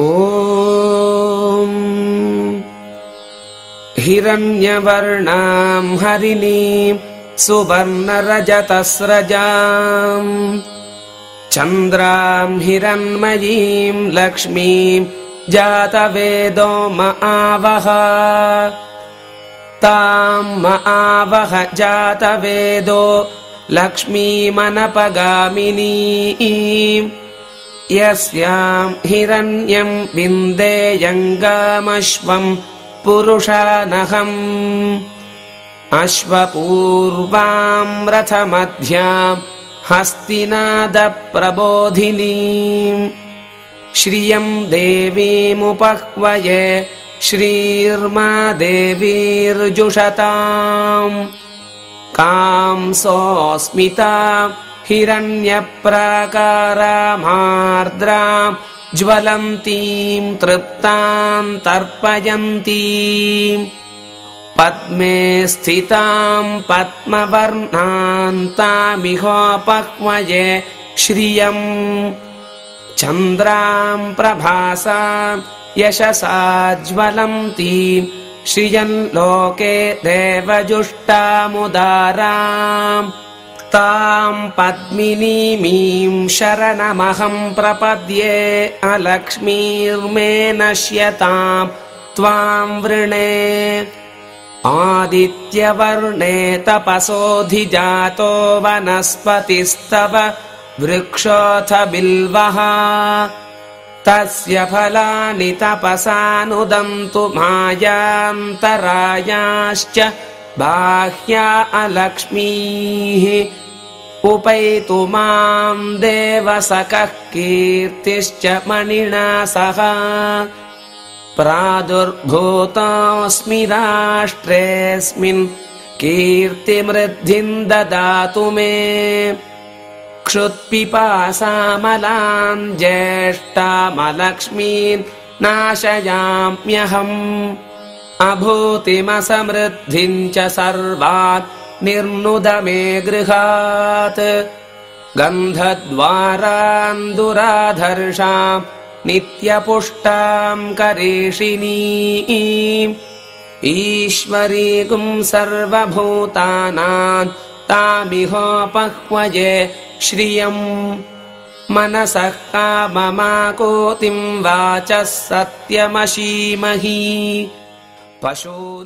ॐ हिरण्यवर्णाम् हरिणीम् सुवर्णरजतस्रजाम् चन्द्राम् हिरण्मयीम् लक्ष्मीम् जातवेदो म आवह ताम् म आवह जातवेदो लक्ष्मीमनपगामिनी यस्याम् हिरण्यम् विन्देयङ्गामश्वम् पुरुषानहम् अश्वपूर्वाम् रथमध्याम् हस्तिनादप्रबोधिनीम् श्रियम् देवीमुपह्वये श्रीर्मा देवीर्जुषताम् कांसोऽस्मिता हिरण्यप्राकारामार्द्राम् ज्वलन्तीम् तृप्ताम् तर्पयन्तीम् पद्मे स्थिताम् पद्मवर्णान्तामिहोपह्वये श्रियम् चन्द्राम् प्रभासा यशसा ज्वलन्तीम् श्रियम् लोके देवजुष्टामुदाराम् ताम् पद्मिनीमीम् शरणमहम् प्रपद्ये अलक्ष्मीर्मे नश्यताम् त्वाम् वृणे। आदित्यवर्णे तपसोऽधिजातो वनस्पतिस्तव वृक्षोऽथ बिल्वः तस्य फलानि तपसानुदन्तु मायान्तरायाश्च बाह्या अलक्ष्मीः उपैतु माम् देवसकः कीर्तिश्च मणिना सह। प्रादुर्भूतोऽस्मि राष्ट्रेऽस्मिन् कीर्तिमृद्धिम् ददातु मे। क्षुत्पिपासामलाम् ज्येष्ठामलक्ष्मीम् नाशयाम्यहम् अभूतिमसमृद्धिम् च सर्वात् निर्नुद मे गृहात्। गन्धद्वारान् दुराधर्षाम् नित्यपुष्टाम् करेषिणी ईश्वरीकुम् सर्वभूतानाम् तामिहोपह्वये श्रियम् मनसः काममाकोतिम् वाचः सत्यमशीमहि Tu na